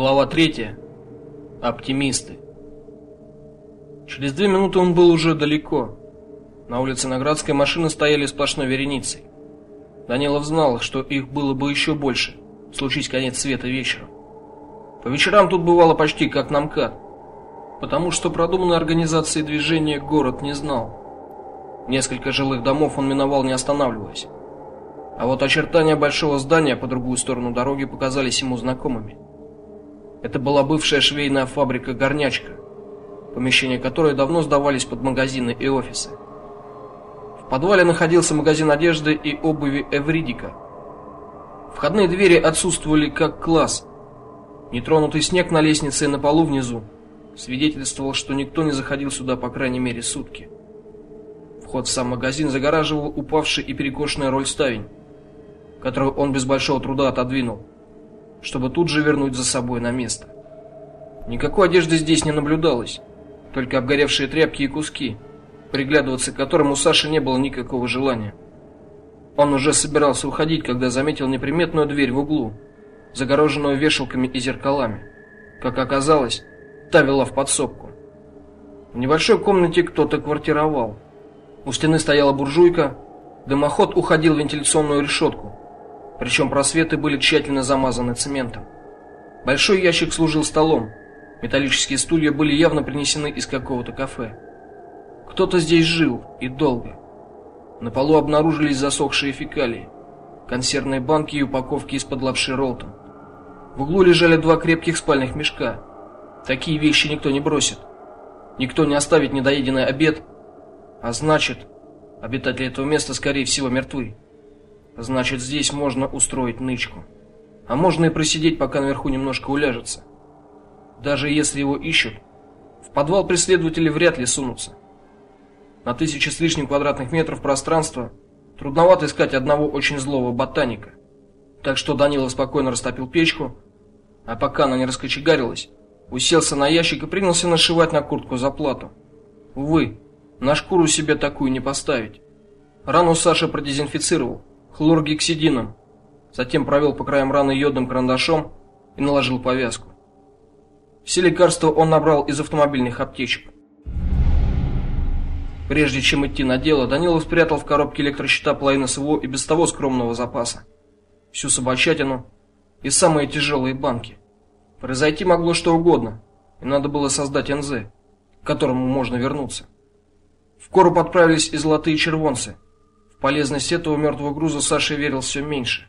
Глава 3. Оптимисты. Через две минуты он был уже далеко. На улице Наградской машины стояли сплошной вереницей. Данилов знал, что их было бы еще больше, случись конец света вечером. По вечерам тут бывало почти как на МКАД, потому что продуманной организации движения город не знал. Несколько жилых домов он миновал не останавливаясь. А вот очертания большого здания по другую сторону дороги показались ему знакомыми. Это была бывшая швейная фабрика Горнячка, помещения которой давно сдавались под магазины и офисы. В подвале находился магазин одежды и обуви Эвридика. Входные двери отсутствовали как класс. Нетронутый снег на лестнице и на полу внизу свидетельствовал, что никто не заходил сюда по крайней мере сутки. Вход в сам магазин загораживал упавший и перекошенный роль ставень, которую он без большого труда отодвинул чтобы тут же вернуть за собой на место. Никакой одежды здесь не наблюдалось, только обгоревшие тряпки и куски, приглядываться к которым у Саши не было никакого желания. Он уже собирался уходить, когда заметил неприметную дверь в углу, загороженную вешалками и зеркалами. Как оказалось, та вела в подсобку. В небольшой комнате кто-то квартировал. У стены стояла буржуйка, дымоход уходил в вентиляционную решетку. Причем просветы были тщательно замазаны цементом. Большой ящик служил столом. Металлические стулья были явно принесены из какого-то кафе. Кто-то здесь жил и долго. На полу обнаружились засохшие фекалии, консервные банки и упаковки из-под лапши Ролтон. В углу лежали два крепких спальных мешка. Такие вещи никто не бросит. Никто не оставит недоеденный обед, а значит, обитатели этого места скорее всего мертвы. Значит, здесь можно устроить нычку. А можно и просидеть, пока наверху немножко уляжется. Даже если его ищут, в подвал преследователи вряд ли сунутся. На тысячи с лишним квадратных метров пространства трудновато искать одного очень злого ботаника. Так что Данила спокойно растопил печку, а пока она не раскочегарилась, уселся на ящик и принялся нашивать на куртку заплату. Увы, на шкуру себе такую не поставить. Рану Саша продезинфицировал, хлоргексидином. Затем провел по краям раны йодным карандашом и наложил повязку. Все лекарства он набрал из автомобильных аптечек. Прежде чем идти на дело, Данилов спрятал в коробке электрощита половину своего и без того скромного запаса. Всю собачатину и самые тяжелые банки. Произойти могло что угодно, и надо было создать НЗ, к которому можно вернуться. В короб отправились и золотые червонцы – полезность этого мертвого груза Саша верил все меньше.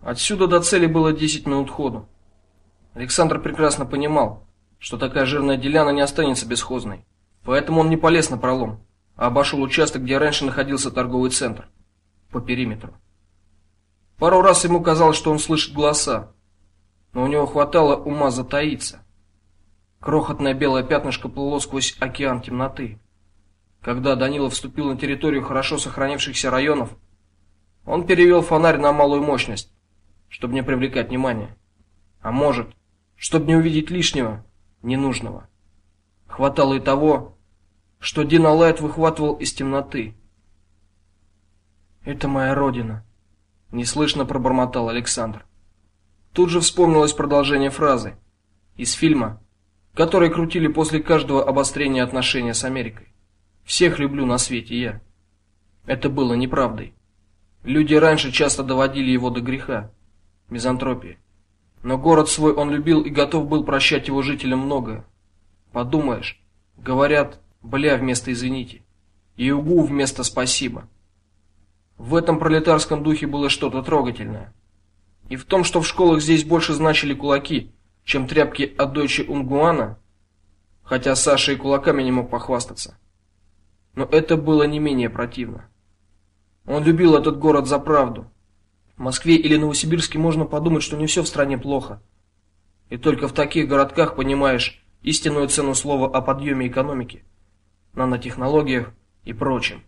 Отсюда до цели было 10 минут ходу. Александр прекрасно понимал, что такая жирная деляна не останется бесхозной. Поэтому он не полез на пролом, а обошел участок, где раньше находился торговый центр, по периметру. Пару раз ему казалось, что он слышит голоса, но у него хватало ума затаиться. Крохотное белое пятнышко плыло сквозь океан темноты. Когда Данилов вступил на территорию хорошо сохранившихся районов, он перевел фонарь на малую мощность, чтобы не привлекать внимания. А может, чтобы не увидеть лишнего, ненужного. Хватало и того, что Дина Лайт выхватывал из темноты. Это моя родина, неслышно пробормотал Александр. Тут же вспомнилось продолжение фразы из фильма, который крутили после каждого обострения отношений с Америкой. Всех люблю на свете я. Это было неправдой. Люди раньше часто доводили его до греха, мизантропии. Но город свой он любил и готов был прощать его жителям многое. Подумаешь, говорят, бля вместо извините, и угу вместо спасибо. В этом пролетарском духе было что-то трогательное. И в том, что в школах здесь больше значили кулаки, чем тряпки от дойче Унгуана, хотя Саша и кулаками не мог похвастаться но это было не менее противно. Он любил этот город за правду. В Москве или Новосибирске можно подумать, что не все в стране плохо. И только в таких городках понимаешь истинную цену слова о подъеме экономики, нанотехнологиях и прочем.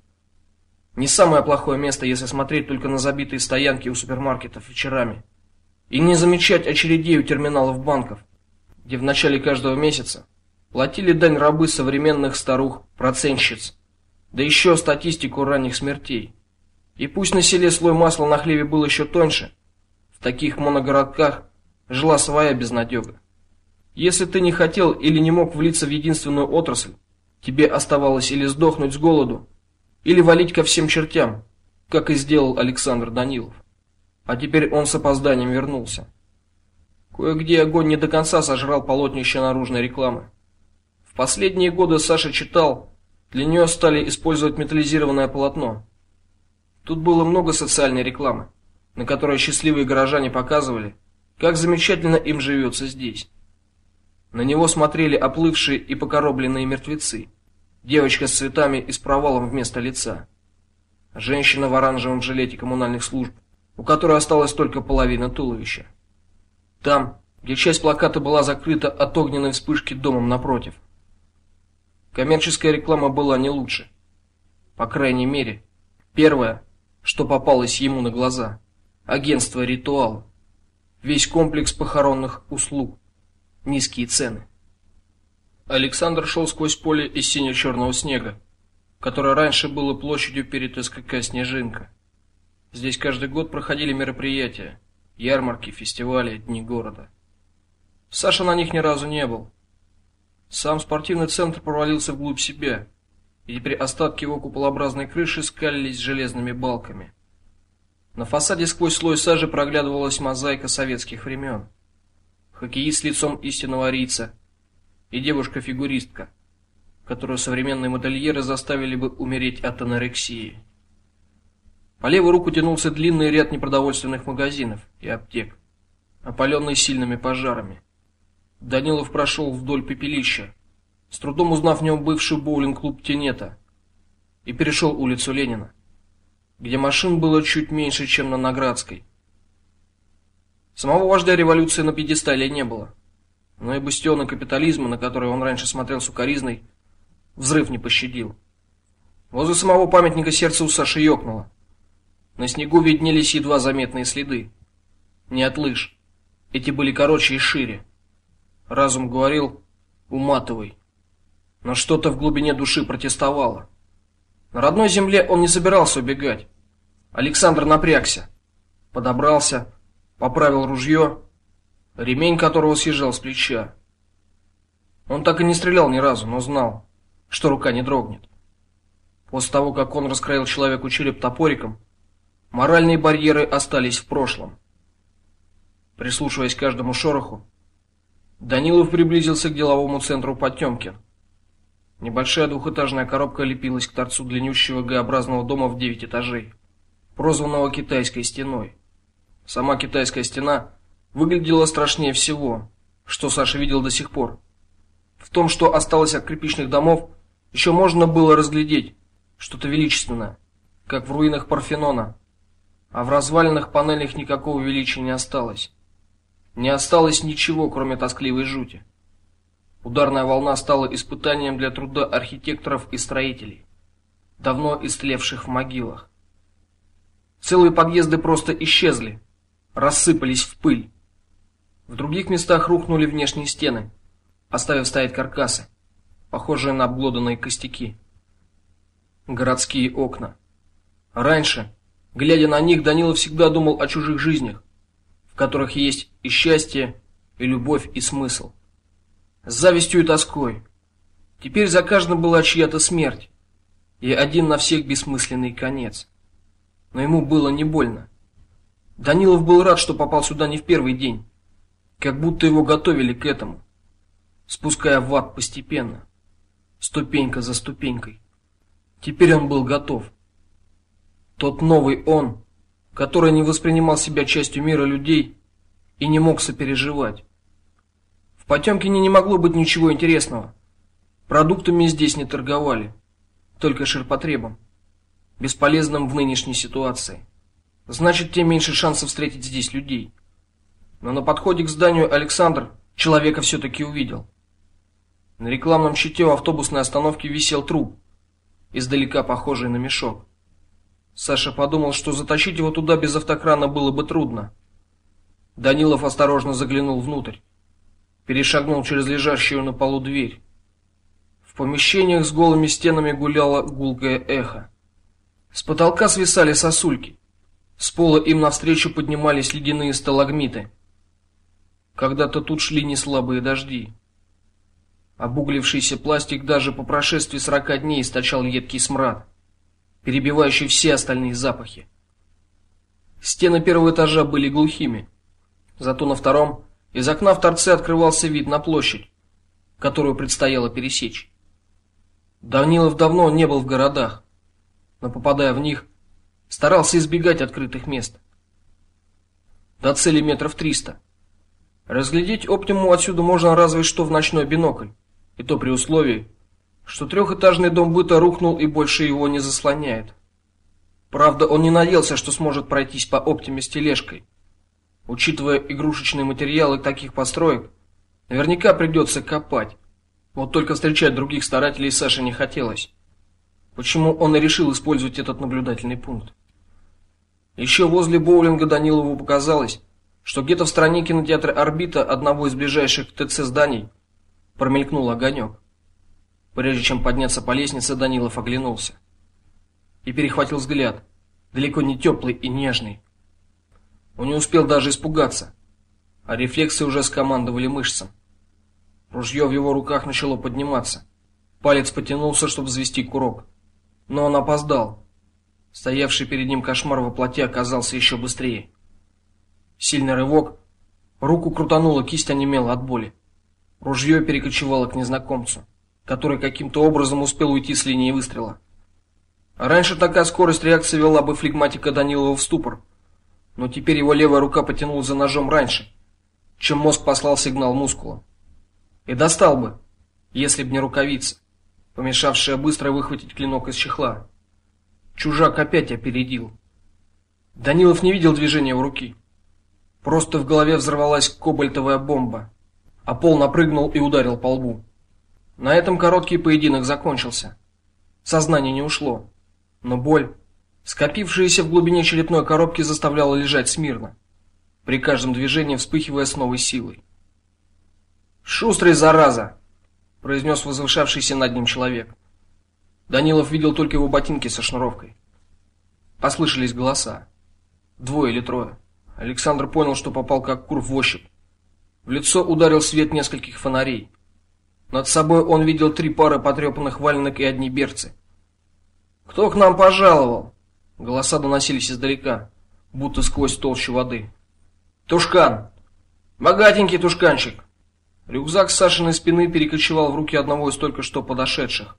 Не самое плохое место, если смотреть только на забитые стоянки у супермаркетов вечерами и не замечать очередей у терминалов банков, где в начале каждого месяца платили дань рабы современных старух-процентщиц да еще статистику ранних смертей. И пусть на селе слой масла на хлебе был еще тоньше, в таких моногородках жила своя безнадега. Если ты не хотел или не мог влиться в единственную отрасль, тебе оставалось или сдохнуть с голоду, или валить ко всем чертям, как и сделал Александр Данилов. А теперь он с опозданием вернулся. Кое-где огонь не до конца сожрал полотнище наружной рекламы. В последние годы Саша читал, для нее стали использовать металлизированное полотно. Тут было много социальной рекламы, на которой счастливые горожане показывали, как замечательно им живется здесь. На него смотрели оплывшие и покоробленные мертвецы. Девочка с цветами и с провалом вместо лица. Женщина в оранжевом жилете коммунальных служб, у которой осталась только половина туловища. Там, где часть плаката была закрыта от огненной вспышки домом напротив. Коммерческая реклама была не лучше. По крайней мере, первое, что попалось ему на глаза агентство Ритуал. Весь комплекс похоронных услуг низкие цены. Александр шел сквозь поле из сине-черного снега, которое раньше было площадью перед СКК Снежинка. Здесь каждый год проходили мероприятия, ярмарки, фестивали, дни города. Саша на них ни разу не был. Сам спортивный центр провалился вглубь себя, и теперь остатки его куполообразной крыши скалились железными балками. На фасаде сквозь слой сажи проглядывалась мозаика советских времен хоккеист с лицом истинного арийца и девушка-фигуристка, которую современные модельеры заставили бы умереть от анорексии. По левую руку тянулся длинный ряд непродовольственных магазинов и аптек, опаленный сильными пожарами. Данилов прошел вдоль пепелища, с трудом узнав в нем бывший боулинг-клуб Тенета, и перешел улицу Ленина, где машин было чуть меньше, чем на Наградской. Самого вождя революции на пьедестале не было. Но и бастиона капитализма, на который он раньше смотрел с укоризной, взрыв не пощадил. Возле самого памятника сердце у Саши ёкнуло. На снегу виднелись едва заметные следы. Не от лыж. Эти были короче и шире. Разум говорил: "Уматывай". Но что-то в глубине души протестовало. На родной земле он не собирался убегать. Александр напрягся, подобрался, поправил ружье, ремень которого съезжал с плеча. Он так и не стрелял ни разу, но знал, что рука не дрогнет. После того, как он раскроил человеку череп топориком, моральные барьеры остались в прошлом. Прислушиваясь к каждому шороху, Данилов приблизился к деловому центру Потемкин. Небольшая двухэтажная коробка лепилась к торцу длиннющего Г-образного дома в девять этажей, прозванного китайской стеной. Сама китайская стена выглядела страшнее всего, что Саша видел до сих пор. В том, что осталось от кирпичных домов, еще можно было разглядеть что-то величественное, как в руинах Парфенона. А в развалинах панелях никакого величия не осталось. Не осталось ничего, кроме тоскливой жути. Ударная волна стала испытанием для труда архитекторов и строителей, давно истлевших в могилах. Целые подъезды просто исчезли, рассыпались в пыль. В других местах рухнули внешние стены, оставив стоять каркасы, похожие на обглоданные костяки. Городские окна. Раньше, глядя на них, Данила всегда думал о чужих жизнях, в которых есть и счастье, и любовь, и смысл. С завистью и тоской. Теперь за каждым была чья-то смерть, и один на всех бессмысленный конец. Но ему было не больно. Данилов был рад, что попал сюда не в первый день, как будто его готовили к этому, спуская в ад постепенно, ступенька за ступенькой. Теперь он был готов. Тот новый он, который не воспринимал себя частью мира людей и не мог сопереживать. В Потемкине не могло быть ничего интересного. Продуктами здесь не торговали, только ширпотребом, бесполезным в нынешней ситуации. Значит, тем меньше шансов встретить здесь людей. Но на подходе к зданию Александр человека все таки увидел. На рекламном щите у автобусной остановки висел труп, издалека похожий на мешок. Саша подумал, что затащить его туда без автокрана было бы трудно. Данилов осторожно заглянул внутрь, перешагнул через лежащую на полу дверь. В помещениях с голыми стенами гуляло гулкое эхо. С потолка свисали сосульки. С пола им навстречу поднимались ледяные сталагмиты. Когда-то тут шли неслабые дожди. Обуглившийся пластик даже по прошествии сорока дней источал едкий смрад, перебивающий все остальные запахи. Стены первого этажа были глухими, зато на втором из окна в торце открывался вид на площадь, которую предстояло пересечь. Данилов давно не был в городах, но попадая в них, старался избегать открытых мест. До цели метров триста. Разглядеть оптимум отсюда можно разве что в ночной бинокль, и то при условии, что трехэтажный дом быта рухнул и больше его не заслоняет. Правда, он не надеялся, что сможет пройтись по оптиме с тележкой. Учитывая игрушечные материалы таких построек, наверняка придется копать. Вот только встречать других старателей Саше не хотелось. Почему он и решил использовать этот наблюдательный пункт? Еще возле боулинга Данилову показалось, что где-то в стороне кинотеатра Орбита, одного из ближайших ТЦ зданий, промелькнул огонек. Прежде чем подняться по лестнице, Данилов оглянулся и перехватил взгляд, далеко не теплый и нежный. Он не успел даже испугаться, а рефлексы уже скомандовали мышцам. Ружье в его руках начало подниматься. Палец потянулся, чтобы взвести курок, но он опоздал. Стоявший перед ним кошмар во плоти оказался еще быстрее. Сильный рывок, руку крутануло, кисть онемела от боли. Ружье перекочевало к незнакомцу, который каким-то образом успел уйти с линии выстрела. Раньше такая скорость реакции вела бы флегматика Данилова в ступор, но теперь его левая рука потянулась за ножом раньше, чем мозг послал сигнал мускулам. И достал бы, если б не рукавица, помешавшая быстро выхватить клинок из чехла. Чужак опять опередил. Данилов не видел движения в руки. Просто в голове взорвалась кобальтовая бомба, а пол напрыгнул и ударил по лбу. На этом короткий поединок закончился. Сознание не ушло, но боль, скопившаяся в глубине черепной коробки, заставляла лежать смирно, при каждом движении вспыхивая с новой силой. "Шустрый зараза", произнес возвышавшийся над ним человек. Данилов видел только его ботинки со шнуровкой. Послышались голоса. Двое или трое. Александр понял, что попал как кур в ощупь. В лицо ударил свет нескольких фонарей. Над собой он видел три пары потрепанных валенок и одни берцы. Кто к нам пожаловал? Голоса доносились издалека, будто сквозь толщу воды. Тушкан. Богатенький тушканчик. Рюкзак с Сашиной спины перекочевал в руки одного из только что подошедших.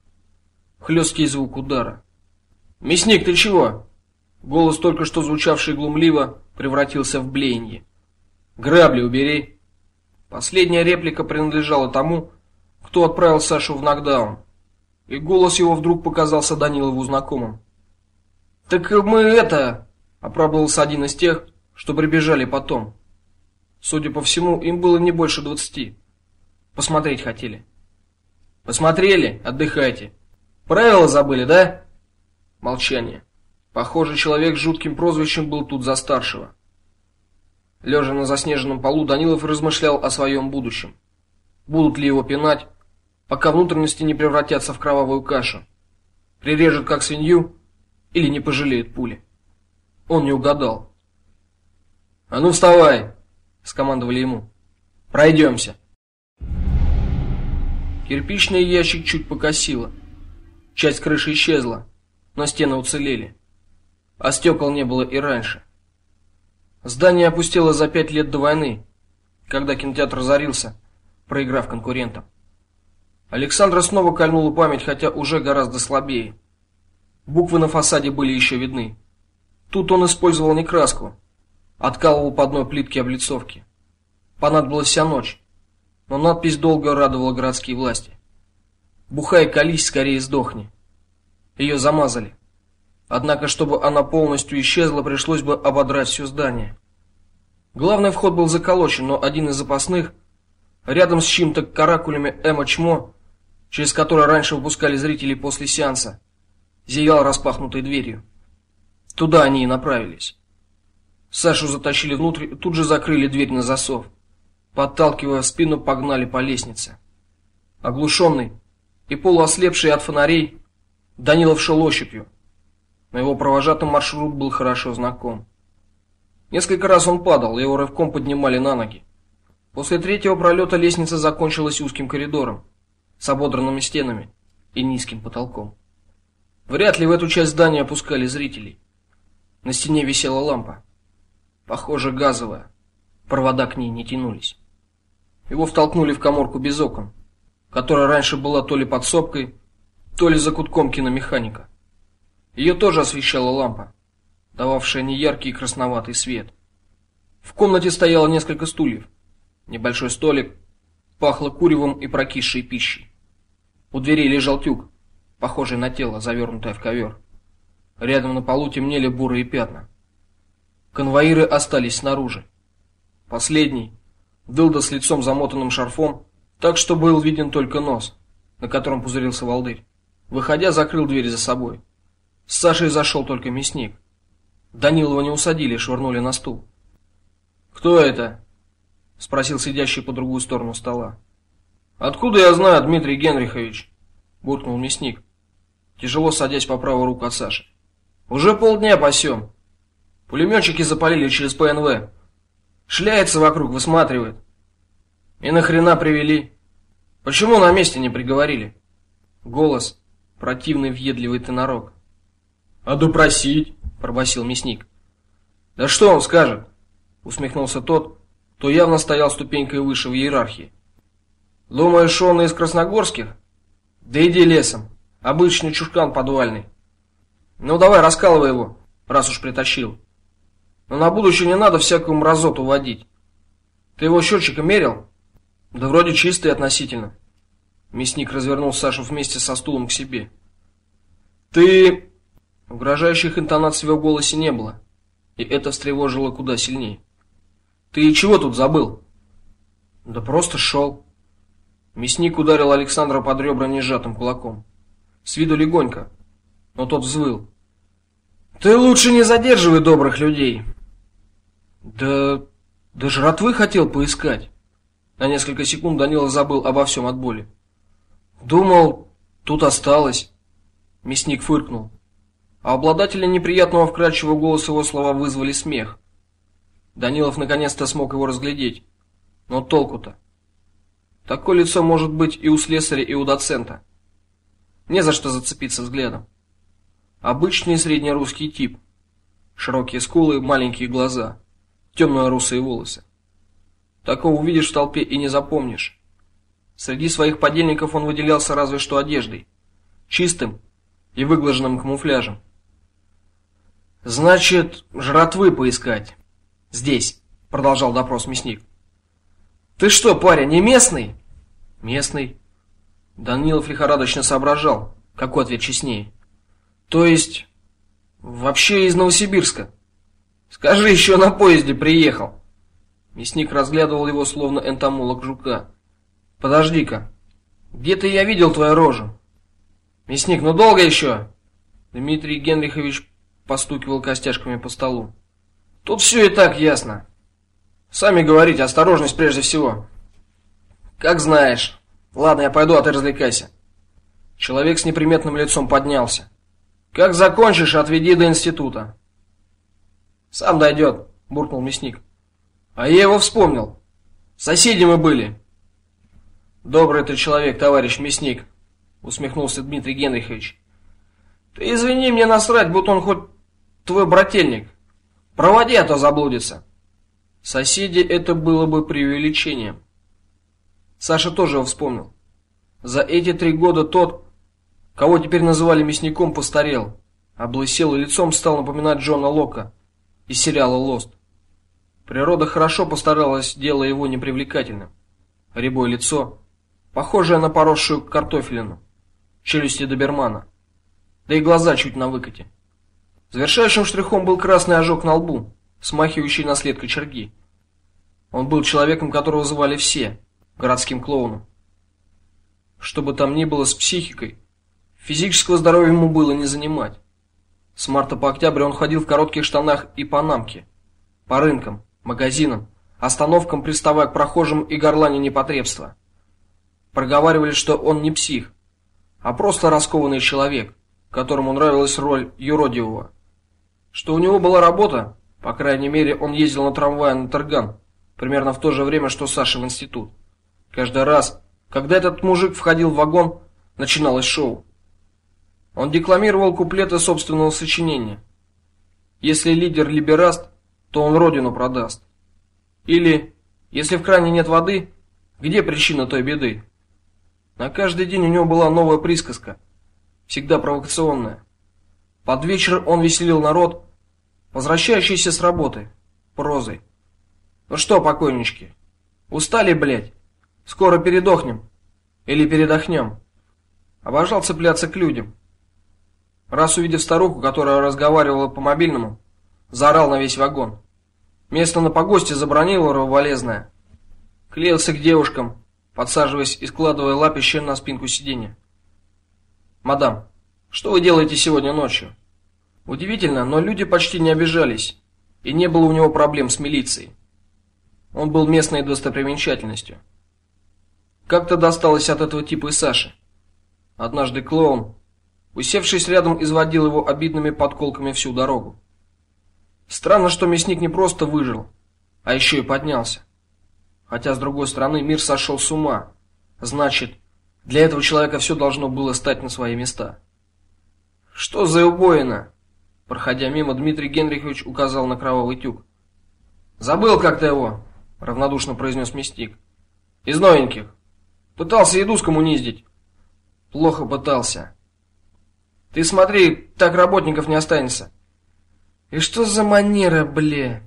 Хлесткий звук удара. Мясник, ты чего? Голос, только что звучавший глумливо, превратился в блеяние. Грабли убери. Последняя реплика принадлежала тому, кто отправил Сашу в нокдаун. И голос его вдруг показался Данилову знакомым. Так мы это, оправдывался один из тех, что прибежали потом. Судя по всему, им было не больше двадцати. Посмотреть хотели. Посмотрели, отдыхайте. Правила забыли, да? Молчание. Похоже, человек с жутким прозвищем был тут за старшего. Лежа на заснеженном полу, Данилов размышлял о своем будущем. Будут ли его пинать, пока внутренности не превратятся в кровавую кашу? Прирежут как свинью или не пожалеют пули? Он не угадал. А ну вставай, скомандовали ему. Пройдемся. Кирпичный ящик чуть покосило. Часть крыши исчезла, но стены уцелели а стекол не было и раньше. Здание опустело за пять лет до войны, когда кинотеатр разорился, проиграв конкурентам. Александра снова кольнула память, хотя уже гораздо слабее. Буквы на фасаде были еще видны. Тут он использовал не краску, откалывал по одной плитке облицовки. Понадобилась вся ночь, но надпись долго радовала городские власти. Бухай, колись, скорее сдохни. Ее замазали. Однако, чтобы она полностью исчезла, пришлось бы ободрать все здание. Главный вход был заколочен, но один из запасных, рядом с чьим-то каракулями Эмо Чмо, через который раньше выпускали зрителей после сеанса, зиял распахнутой дверью. Туда они и направились. Сашу затащили внутрь тут же закрыли дверь на засов. Подталкивая в спину, погнали по лестнице. Оглушенный и полуослепший от фонарей, Данилов шел ощупью но его провожатый маршрут был хорошо знаком. Несколько раз он падал, его рывком поднимали на ноги. После третьего пролета лестница закончилась узким коридором с ободранными стенами и низким потолком. Вряд ли в эту часть здания опускали зрителей. На стене висела лампа, похоже, газовая. Провода к ней не тянулись. Его втолкнули в каморку без окон, которая раньше была то ли подсобкой, то ли закутком киномеханика. Ее тоже освещала лампа, дававшая неяркий красноватый свет. В комнате стояло несколько стульев, небольшой столик, пахло куревом и прокисшей пищей. У двери лежал тюк, похожий на тело, завернутое в ковер. Рядом на полу темнели бурые пятна. Конвоиры остались снаружи. Последний, дылда с лицом замотанным шарфом, так что был виден только нос, на котором пузырился волдырь. Выходя, закрыл дверь за собой. С Сашей зашел только мясник. Данилова не усадили, швырнули на стул. Кто это? спросил сидящий по другую сторону стола. Откуда я знаю, Дмитрий Генрихович? буркнул мясник, тяжело садясь по правую руку от Саши. Уже полдня пасем. Пулеметчики запалили через ПНВ. Шляется вокруг, высматривает. И на хрена привели? Почему на месте не приговорили? Голос противный въедливый тенорок. А допросить, пробасил мясник. Да что он скажет? усмехнулся тот, кто явно стоял ступенькой выше в иерархии. Думаешь, он из красногорских? Да иди лесом. Обычный чушкан подвальный. Ну давай, раскалывай его, раз уж притащил. Но на будущее не надо всякую мразоту водить. Ты его счетчиком мерил? Да вроде чистый относительно. Мясник развернул Сашу вместе со стулом к себе. Ты угрожающих интонаций в его голосе не было, и это встревожило куда сильнее. Ты чего тут забыл? Да просто шел. Мясник ударил Александра под ребра несжатым кулаком. С виду легонько, но тот взвыл. Ты лучше не задерживай добрых людей. Да да жратвы хотел поискать. На несколько секунд Данила забыл обо всем от боли. Думал, тут осталось. Мясник фыркнул. А обладателя неприятного вкрадчивого голоса его слова вызвали смех. Данилов наконец-то смог его разглядеть. Но толку-то? Такое лицо может быть и у слесаря, и у доцента. Не за что зацепиться взглядом. Обычный среднерусский тип. Широкие скулы, маленькие глаза, темно-русые волосы. Такого увидишь в толпе и не запомнишь. Среди своих подельников он выделялся разве что одеждой, чистым и выглаженным камуфляжем. Значит, жратвы поискать. Здесь, продолжал допрос мясник. Ты что, парень, не местный? Местный. Данилов лихорадочно соображал, какой ответ честнее. То есть вообще из Новосибирска. Скажи, еще на поезде приехал. Мясник разглядывал его словно энтомолог жука. Подожди-ка. Где-то я видел твою рожу. Мясник, ну долго еще? Дмитрий Генрихович постукивал костяшками по столу. Тут все и так ясно. Сами говорите, осторожность прежде всего. Как знаешь. Ладно, я пойду, а ты развлекайся. Человек с неприметным лицом поднялся. Как закончишь, отведи до института. Сам дойдет, буркнул мясник. А я его вспомнил. Соседи мы были. Добрый ты человек, товарищ мясник, усмехнулся Дмитрий Генрихович. Ты извини, мне насрать, будто он хоть твой брательник. Проводи, а то заблудится. Соседи это было бы преувеличением. Саша тоже вспомнил. За эти три года тот, кого теперь называли мясником, постарел, облысел и лицом стал напоминать Джона Лока из сериала Lost. Природа хорошо постаралась, делая его непривлекательным. Рябое лицо, похожее на поросшую картофелину, челюсти добермана, да и глаза чуть на выкате. Завершающим штрихом был красный ожог на лбу, смахивающий на след кочерги. Он был человеком, которого звали все городским клоуном. Что бы там ни было с психикой, физического здоровья ему было не занимать. С марта по октябрь он ходил в коротких штанах и панамке, по рынкам, магазинам, остановкам, приставая к прохожим и горланя непотребства. Проговаривали, что он не псих, а просто раскованный человек, которому нравилась роль юродивого что у него была работа, по крайней мере, он ездил на трамвае на Тарган, примерно в то же время, что Саша в институт. Каждый раз, когда этот мужик входил в вагон, начиналось шоу. Он декламировал куплеты собственного сочинения. Если лидер либераст, то он родину продаст. Или если в кране нет воды, где причина той беды? На каждый день у него была новая присказка, всегда провокационная. Под вечер он веселил народ, возвращающийся с работы, прозой. Ну что, покойнички, устали, блядь? Скоро передохнем или передохнем? Обожал цепляться к людям. Раз увидев старуху, которая разговаривала по мобильному, заорал на весь вагон. Место на погосте забронировал рволезное. Клеился к девушкам, подсаживаясь и складывая лапище на спинку сиденья. Мадам, что вы делаете сегодня ночью? Удивительно, но люди почти не обижались, и не было у него проблем с милицией. Он был местной достопримечательностью. Как-то досталось от этого типа и Саше. Однажды клоун, усевшись рядом, изводил его обидными подколками всю дорогу. Странно, что мясник не просто выжил, а еще и поднялся. Хотя с другой стороны, мир сошел с ума. Значит, для этого человека все должно было стать на свои места. Что за убоина? Проходя мимо, Дмитрий Генрихович указал на кровавый тюк. Забыл как-то его, равнодушно произнес мясник. Из новеньких. Пытался еду скоммуниздить. Плохо пытался. Ты смотри, так работников не останется. И что за манера, бле?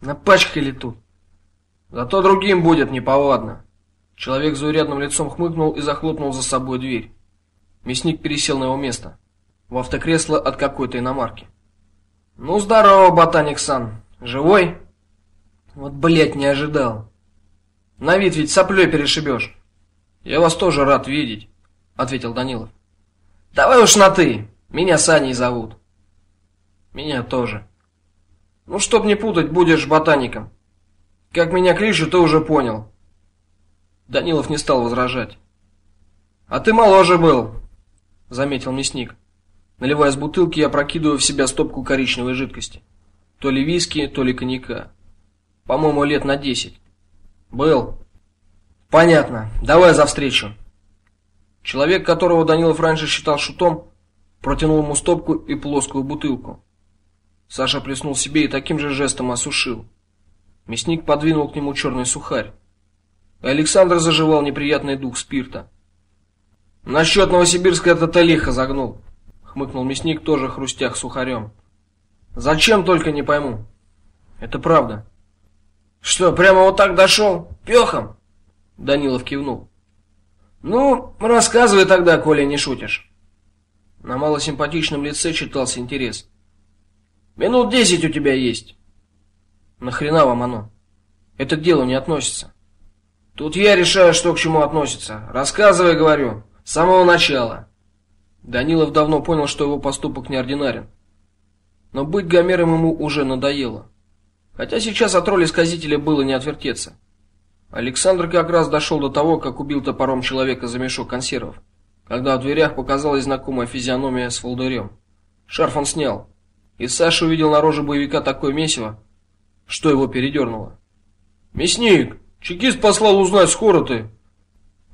Напачкали тут. Зато другим будет неповадно. Человек с заурядным лицом хмыкнул и захлопнул за собой дверь. Мясник пересел на его место, в автокресло от какой-то иномарки. Ну здорово, ботаник Сан. Живой? Вот, блядь, не ожидал. На вид ведь соплей перешибешь. Я вас тоже рад видеть, ответил Данилов. Давай уж на ты. Меня Саней зовут. Меня тоже. Ну, чтоб не путать, будешь ботаником. Как меня кличут, ты уже понял. Данилов не стал возражать. А ты моложе был, заметил мясник. Наливая из бутылки, я прокидываю в себя стопку коричневой жидкости. То ли виски, то ли коньяка. По-моему, лет на десять. Был. Понятно. Давай за встречу. Человек, которого Данилов раньше считал шутом, протянул ему стопку и плоскую бутылку. Саша плеснул себе и таким же жестом осушил. Мясник подвинул к нему черный сухарь. Александр заживал неприятный дух спирта. Насчет Новосибирска это ты лихо загнул, хмыкнул мясник, тоже хрустях сухарем. Зачем только не пойму. Это правда. Что, прямо вот так дошел? Пехом? Данилов кивнул. Ну, рассказывай тогда, коли не шутишь. На малосимпатичном лице читался интерес. Минут десять у тебя есть. Нахрена вам оно? Это к делу не относится. Тут я решаю, что к чему относится. Рассказывай, говорю, с самого начала. Данилов давно понял, что его поступок неординарен. Но быть Гомером ему уже надоело. Хотя сейчас от роли сказителя было не отвертеться. Александр как раз дошел до того, как убил топором человека за мешок консервов, когда в дверях показалась знакомая физиономия с волдырем. Шарф он снял, и Саша увидел на роже боевика такое месиво, что его передернуло. Мясник, чекист послал узнать, скоро ты.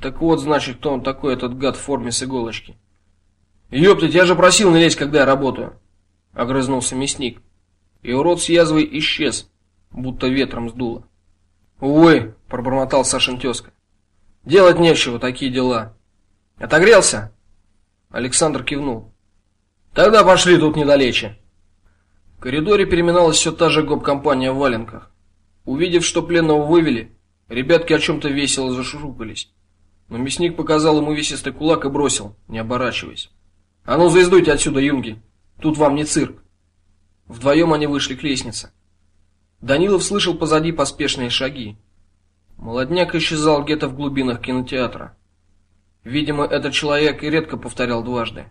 Так вот, значит, кто он такой этот гад в форме с иголочки. Ёптать, я же просил не лезть, когда я работаю, огрызнулся мясник. И урод с язвой исчез, будто ветром сдуло. Увы, пробормотал Сашин тёзка. Делать нечего, такие дела. Отогрелся? Александр кивнул. Тогда пошли тут недалече. В коридоре переминалась все та же гоп-компания в валенках. Увидев, что пленного вывели, ребятки о чем то весело зашушукались. Но мясник показал ему весистый кулак и бросил, не оборачиваясь: "А ну, звездуйте отсюда, юнги. Тут вам не цирк". Вдвоем они вышли к лестнице. Данилов слышал позади поспешные шаги. Молодняк исчезал где-то в глубинах кинотеатра. Видимо, этот человек и редко повторял дважды.